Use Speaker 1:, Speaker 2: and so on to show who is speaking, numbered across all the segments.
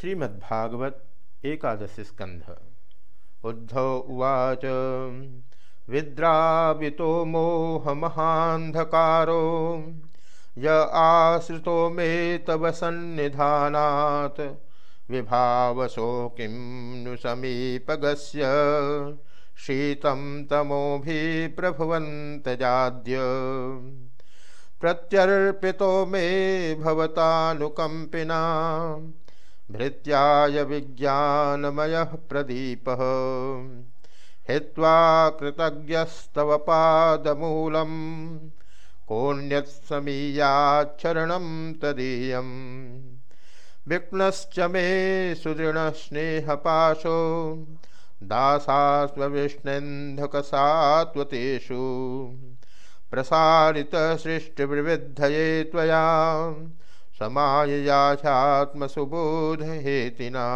Speaker 1: श्रीमद्भागवत एकादश स्कंध। उद्धव उवाच, विद्रावितो मोहमहान्धकारो, य आश्रितो मे तव सन्निधानात्, विभावसो किं नु समीपगस्य, शीतं तमोभिप्रभुवन्तजाद्य। प्रत्यर्पितो मे भवतानुकम्पिना भृत्याय विज्ञानमयः प्रदीपः। हित्वा कृतज्ञस्तव पादमूलं कोऽन्यत्समीयाच्छरणं तदीयम्। विघ्नश्च मे सुदृढस्नेहपाशो दासास्वविष्णन्धकसात्वतेषु प्रसारितसृष्टिविविद्धये त्वया समाययाध्यात्मसुबोधहेतिना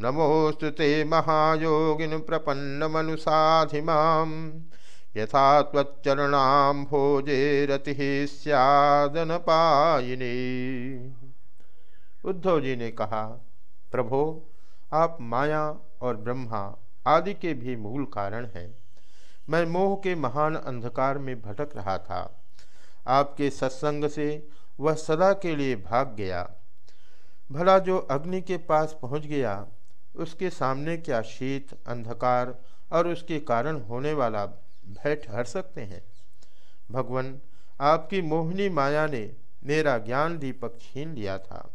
Speaker 1: नमोऽस्तु ते महायोगिन प्रपन्नमनुसाधि माँ यथा त्वच्चरणाम्भोजेरतिः स्यादनपायिनी। उद्धव जी ने कहा, प्रभो, आप माया और ब्रह्मा आदि के भी मूल कारण हैं। मैं मोह के महान अंधकार में भटक रहा था। आपके सत्संग से वह सदा के लिए भाग गया। भला जो अग्नि के पास पहुँच गया, उसके सामने क्या शीत, अंधकार और उसके कारण होने वाला भय ठहर सकते हैं? भगवान, आपकी मोहिनी माया ने मेरा ज्ञान दीपक छीन लिया था,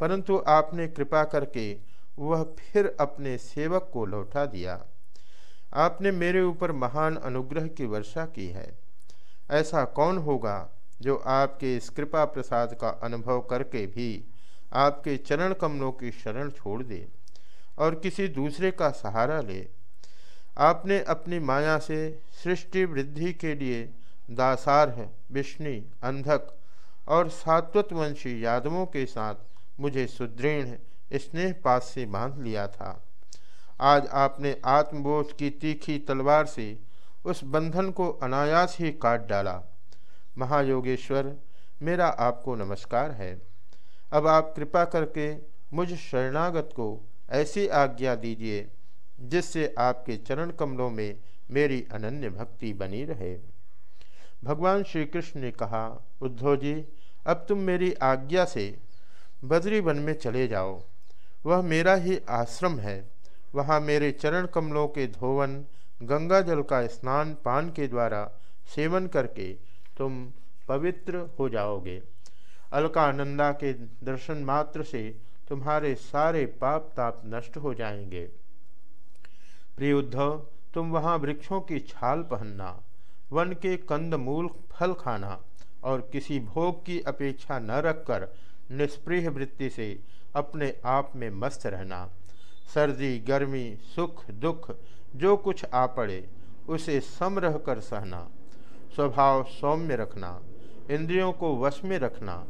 Speaker 1: परंतु आपने कृपा करके वह फिर अपने सेवक को लौटा दिया। आपने मेरे ऊपर महान अनुग्रह की वर्षा की है। ऐसा कौन होगा जो आपके इस कृपा प्रसाद का अनुभव करके भी आपके चरण कमलों की शरण छोड़ दे और किसी दूसरे का सहारा ले। आपने अपनी माया से सृष्टि वृद्धि के लिए दासारह विष्णु, अंधक और सात्वतवंशी यादवों के साथ मुझे सुदृढ़, स्नेह पास से बाँध लिया था। आज आपने आत्मबोध की तीखी तलवार से उस बंधन को अनायास ही काट डाला। महायोगेश्वर, मेरा आपको नमस्कार है। अब आप कृपा करके मुझ शरणागत को ऐसी आज्ञा दीजिए, जिससे आपके चरण कमलों में मेरी अनन्य भक्ति बनी रहे। भगवान श्री कृष्ण ने कहा, उद्धव जी, अब तुम मेरी आज्ञा से बद्री वन में चले जाओ। वह मेरा ही आश्रम है। वहाँ मेरे चरण कमलों के धोवन गंगा जल का स्नान पान के द्वारा सेवन करके तुम पवित्र हो जाओगे। अलकानंदा के दर्शन मात्र से तुम्हारे सारे पाप ताप नष्ट हो जाएँगे। प्रिय उद्धव, तुम वहाँ वृक्षों की छाल पहनना, वन के कंद मूल फल खाना और किसी भोग की अपेक्षा न रखकर निष्प्रिय वृत्ति से अपने आप में मस्त रहना। सर्दी, गर्मी, सुख, दुख, जो कुछ आ पड़े, उसे सम रह कर सहना। स्वभाव सौम्य रखना, इंद्रियों को वश में रखना,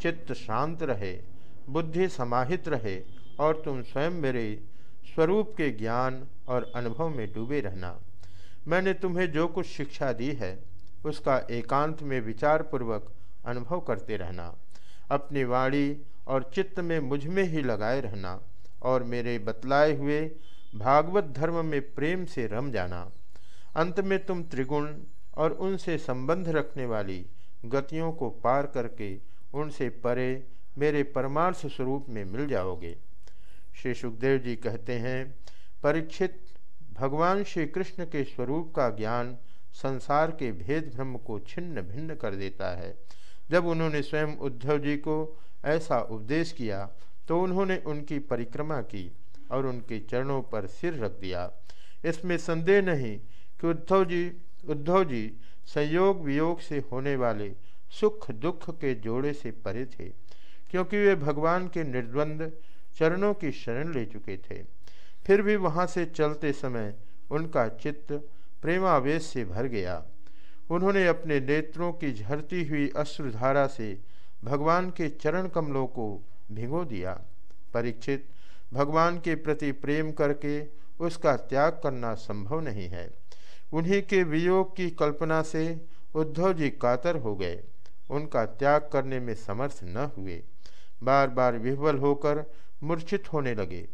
Speaker 1: चित्त शांत रहे, बुद्धि समाहित रहे और तुम स्वयं मेरे स्वरूप के ज्ञान और अनुभव में डूबे रहना। मैंने तुम्हें जो कुछ शिक्षा दी है, उसका एकांत में विचार पूर्वक अनुभव करते रहना। अपनी वाणी और चित्त में मुझमें ही लगाए रहना और मेरे बतलाए हुए भागवत धर्म में प्रेम से रम जाना। अंत में तुम त्रिगुण और उनसे संबंध रखने वाली गतियों को पार करके उनसे परे मेरे परमार्थ स्वरूप में मिल जाओगे। श्री सुखदेव जी कहते हैं परीक्षित भगवान श्री कृष्ण के स्वरूप का ज्ञान संसार के भेद भ्रम को छिन्न भिन्न कर देता है। जब उन्होंने स्वयं उद्धव जी को ऐसा उपदेश किया तो उन्होंने उनकी परिक्रमा की और उनके चरणों पर सिर रख दिया। इसमें संदेह नहीं कि उद्धव जी उद्धव जी संयोग वियोग से होने वाले सुख दुख के जोड़े से परे थे, क्योंकि वे भगवान के निर्द्वंद चरणों की शरण ले चुके थे। फिर भी वहाँ से चलते समय उनका चित्त प्रेमावेश से भर गया। उन्होंने अपने नेत्रों की झरती हुई अश्रुधारा से भगवान के चरण कमलों को भिगो दिया। परीक्षित, भगवान के प्रति प्रेम करके उसका त्याग करना संभव नहीं है। उन्हीं के वियोग की कल्पना से उद्धव जी कातर हो गए। उनका त्याग करने में समर्थ न हुए। बार बार विह्वल होकर मूर्छित होने लगे।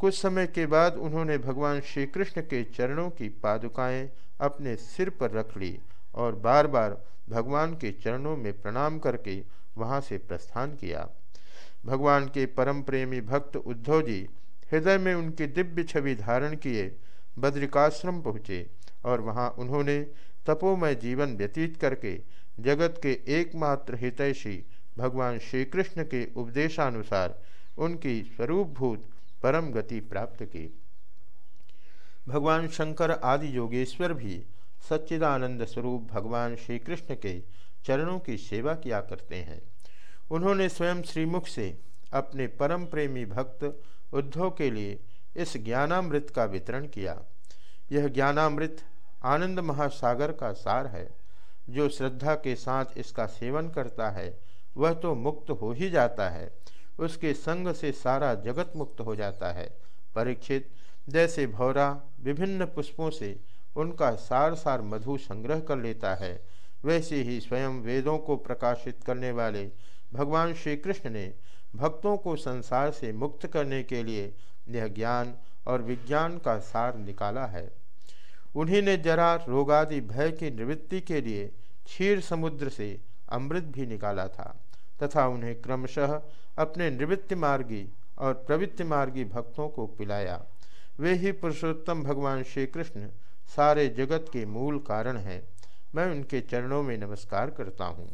Speaker 1: कुछ समय के बाद उन्होंने भगवान श्री कृष्ण के चरणों की पादुकाएँ अपने सिर पर रख ली और बार बार भगवान के चरणों में प्रणाम करके वहाँ से प्रस्थान किया। भगवान के परम प्रेमी भक्त उद्धव जी हृदय में उनकी दिव्य छवि धारण किए बद्रिकाश्रम पहुँचे। और वहाँ उन्होंने तपोमय जीवन व्यतीत करके जगत के एकमात्र हितैषी भगवान श्री कृष्ण के उपदेशानुसार उनकी स्वरूपभूत परम गति प्राप्त की। भगवान शंकर आदि योगेश्वर भी सच्चिदानंद स्वरूप भगवान श्री कृष्ण के चरणों की सेवा किया करते हैं। उन्होंने स्वयं श्रीमुख से अपने परम प्रेमी भक्त उद्धव के लिए इस ज्ञानामृत का वितरण किया। यह ज्ञानामृत आनंद महासागर का सार है, जो श्रद्धा के साथ इसका सेवन करता है, वह तो मुक्त हो ही जाता है। उसके संग से सारा जगत मुक्त हो जाता है। परीक्षित, जैसे भौरा विभिन्न पुष्पों से उनका सार सार मधु संग्रह कर लेता है, वैसे ही स्वयं वेदों को प्रकाशित करने वाले भगवान श्री कृष्ण ने भक्तों को संसार से मुक्त करने के लिए यह ज्ञान और विज्ञान का सार निकाला है। उन्हीं ने जरा रोगादि भय की निवृत्ति के लिए क्षीर समुद्र से अमृत भी निकाला था, तथा उन्हें क्रमशः अपने निवृत्ति मार्गी और प्रवृत्ति मार्गी भक्तों को पिलाया। वे ही पुरुषोत्तम भगवान श्री कृष्ण सारे जगत के मूल कारण हैं। मैं उनके चरणों में नमस्कार करता हूँ।